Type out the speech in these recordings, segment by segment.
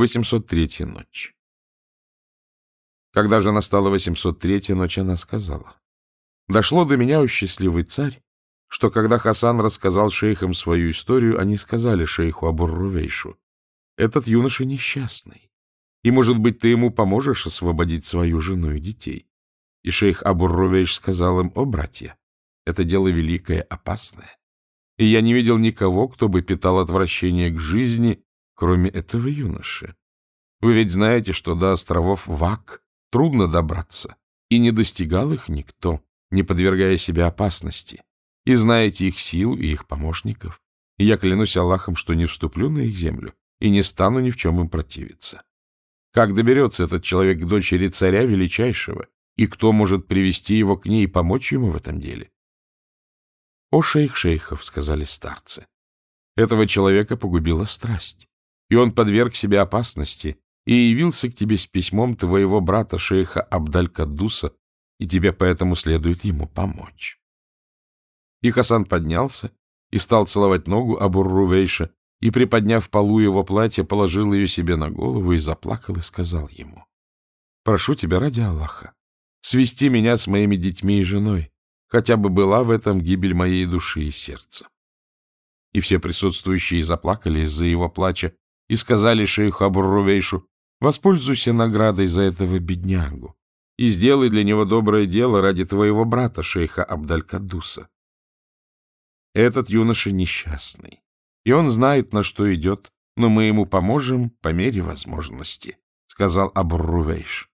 803 ночь. Когда же настала 803 ночь, она сказала, «Дошло до меня, о счастливый царь, что когда Хасан рассказал шейхам свою историю, они сказали шейху Абур-Рувейшу, «Этот юноша несчастный, и, может быть, ты ему поможешь освободить свою жену и детей». И шейх Абур-Рувейш сказал им, «О, братья, это дело великое, опасное, и я не видел никого, кто бы питал отвращение к жизни, кроме этого юноши. Вы ведь знаете, что до островов Вак трудно добраться, и не достигал их никто, не подвергая себя опасности, и знаете их сил и их помощников. И я клянусь Аллахом, что не вступлю на их землю и не стану ни в чем им противиться. Как доберется этот человек к дочери царя величайшего, и кто может привести его к ней и помочь ему в этом деле? — О, шейх шейхов, — сказали старцы, — этого человека погубила страсть, и он подверг себе опасности и явился к тебе с письмом твоего брата шейха Абдаль-Каддуса, и тебе поэтому следует ему помочь. И Хасан поднялся и стал целовать ногу Абур-Рувейша, и, приподняв полу его платья, положил ее себе на голову и заплакал и сказал ему, «Прошу тебя ради Аллаха, свести меня с моими детьми и женой, хотя бы была в этом гибель моей души и сердца». И все присутствующие заплакали из-за его плача и сказали шейху Абур-Рувейшу, «Воспользуйся наградой за этого беднягу и сделай для него доброе дело ради твоего брата, шейха Абдаль-Кадуса. Этот юноша несчастный, и он знает, на что идет, но мы ему поможем по мере возможности, — сказал Абуррувейш.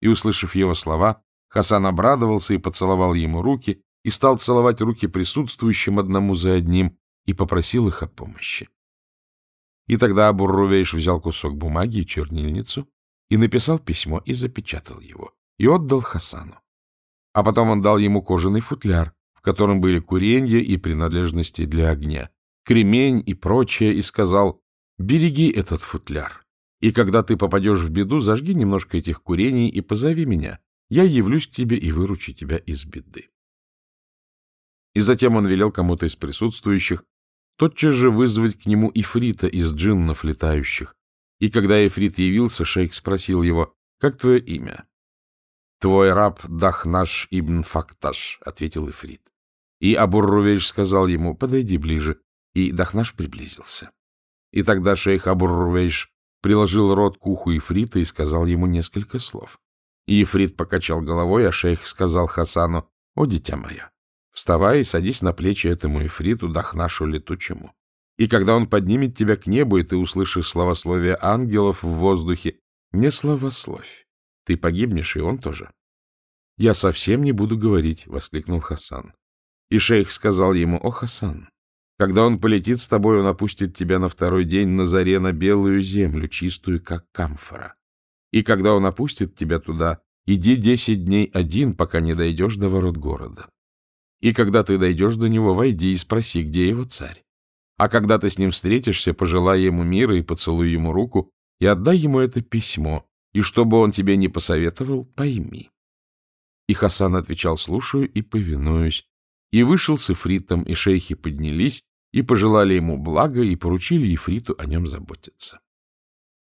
И, услышав его слова, Хасан обрадовался и поцеловал ему руки, и стал целовать руки присутствующим одному за одним, и попросил их о помощи. И тогда Абуррувейш взял кусок бумаги и чернильницу и написал письмо и запечатал его, и отдал Хасану. А потом он дал ему кожаный футляр, котором были куренья и принадлежности для огня, кремень и прочее, и сказал, «Береги этот футляр, и когда ты попадешь в беду, зажги немножко этих курений и позови меня, я явлюсь к тебе и выручу тебя из беды». И затем он велел кому-то из присутствующих тотчас же вызвать к нему Ифрита из джиннов летающих. И когда Ифрит явился, шейх спросил его, «Как твое имя?» «Твой раб Дахнаш ибн Факташ», — ответил Ифрит. И Абур-Рувейш сказал ему, подойди ближе, и Дахнаш приблизился. И тогда шейх Абур-Рувейш приложил рот к уху Ифрита и сказал ему несколько слов. И Ифрит покачал головой, а шейх сказал Хасану, «О, дитя мое, вставай и садись на плечи этому Ифриту, Дахнашу летучему. И когда он поднимет тебя к небу, и ты услышишь словословие ангелов в воздухе, не словословь. Ты погибнешь, и он тоже. — Я совсем не буду говорить, — воскликнул Хасан. И шейх сказал ему, «О, Хасан, когда он полетит с тобой, он опустит тебя на второй день на заре на белую землю, чистую, как камфора. И когда он опустит тебя туда, иди десять дней один, пока не дойдешь до ворот города. И когда ты дойдешь до него, войди и спроси, где его царь. А когда ты с ним встретишься, пожелай ему мира и поцелуй ему руку, и отдай ему это письмо, и чтобы он тебе не посоветовал, пойми. И Хасан отвечал, слушаю и повинуюсь, и вышел с Ифритом, и шейхи поднялись, и пожелали ему блага, и поручили Ифриту о нем заботиться.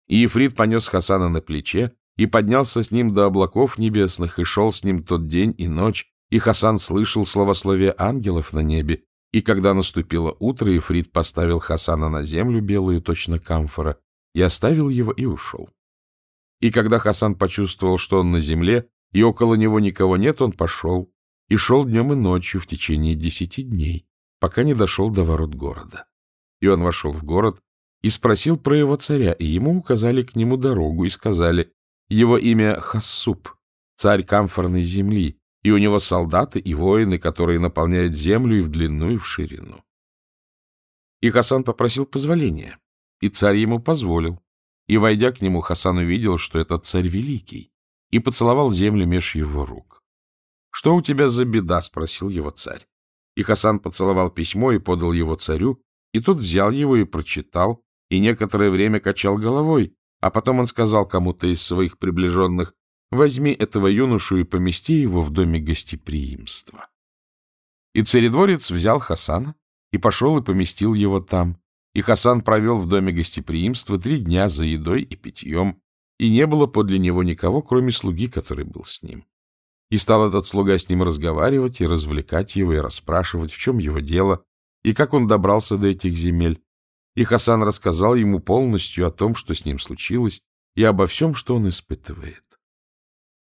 И Ифрит понес Хасана на плече, и поднялся с ним до облаков небесных, и шел с ним тот день и ночь, и Хасан слышал словословие ангелов на небе, и когда наступило утро, Ифрит поставил Хасана на землю белую, точно камфора, и оставил его и ушел. И когда Хасан почувствовал, что он на земле, и около него никого нет, он пошел, и шел днем и ночью в течение десяти дней, пока не дошел до ворот города. И он вошел в город и спросил про его царя, и ему указали к нему дорогу и сказали, его имя Хассуп, царь камфорной земли, и у него солдаты и воины, которые наполняют землю и в длину, и в ширину. И Хасан попросил позволения, и царь ему позволил. И, войдя к нему, Хасан увидел, что это царь великий, и поцеловал землю меж его рук. — Что у тебя за беда? — спросил его царь. И Хасан поцеловал письмо и подал его царю, и тот взял его и прочитал, и некоторое время качал головой, а потом он сказал кому-то из своих приближенных, «Возьми этого юношу и помести его в доме гостеприимства». И царедворец взял Хасана и пошел и поместил его там, и Хасан провел в доме гостеприимства три дня за едой и питьем, и не было подле него никого, кроме слуги, который был с ним. И стал этот слуга с ним разговаривать и развлекать его, и расспрашивать, в чем его дело, и как он добрался до этих земель. И Хасан рассказал ему полностью о том, что с ним случилось, и обо всем, что он испытывает.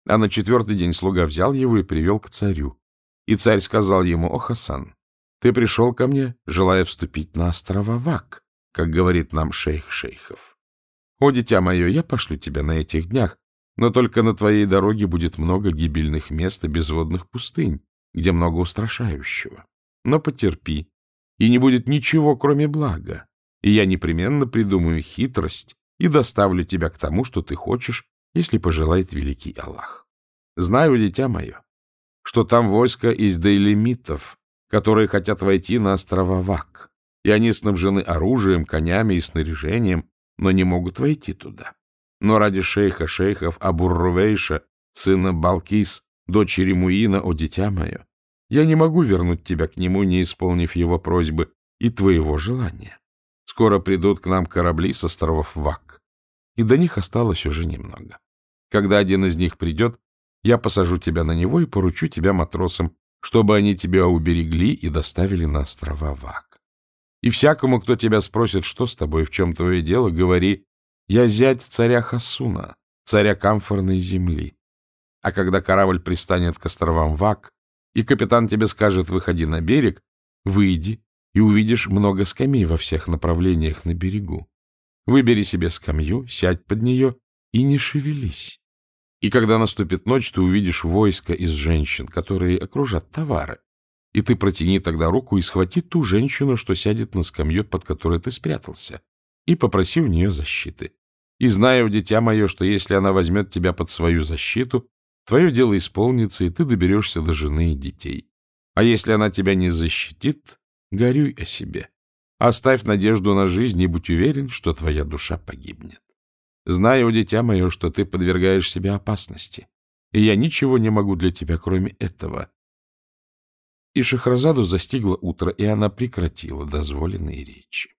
А на четвертый день слуга взял его и привел к царю. И царь сказал ему, «О, Хасан, ты пришел ко мне, желая вступить на острова Вак, как говорит нам шейх шейхов. О, дитя мое, я пошлю тебя на этих днях, но только на твоей дороге будет много гибельных мест и безводных пустынь, где много устрашающего. Но потерпи, и не будет ничего, кроме блага, и я непременно придумаю хитрость и доставлю тебя к тому, что ты хочешь, если пожелает великий Аллах. Знаю, дитя мое, что там войско из дейлемитов, которые хотят войти на острова Вак, и они снабжены оружием, конями и снаряжением, но не могут войти туда. Но ради шейха шейхов Абуррувейша, сына Балкис, дочери Муина, о дитя мое, я не могу вернуть тебя к нему, не исполнив его просьбы и твоего желания. Скоро придут к нам корабли с островов Вак и до них осталось уже немного. Когда один из них придет, я посажу тебя на него и поручу тебя матросам, чтобы они тебя уберегли и доставили на острова Вак. И всякому, кто тебя спросит, что с тобой, в чем твое дело, говори, я зять царя Хасуна, царя камфорной земли. А когда корабль пристанет к островам Вак, и капитан тебе скажет, выходи на берег, выйди и увидишь много скамей во всех направлениях на берегу. Выбери себе скамью, сядь под нее и не шевелись. И когда наступит ночь, ты увидишь войско из женщин, которые окружат товары. И ты протяни тогда руку и схвати ту женщину, что сядет на скамью, под которой ты спрятался, и попроси у нее защиты. И знаю, дитя мое, что если она возьмет тебя под свою защиту, твое дело исполнится, и ты доберешься до жены и детей. А если она тебя не защитит, горюй о себе. Оставь надежду на жизнь и будь уверен, что твоя душа погибнет. Знаю, дитя мое, что ты подвергаешь себя опасности, и я ничего не могу для тебя, кроме этого. И Шахразаду застигло утро, и она прекратила дозволенные речи.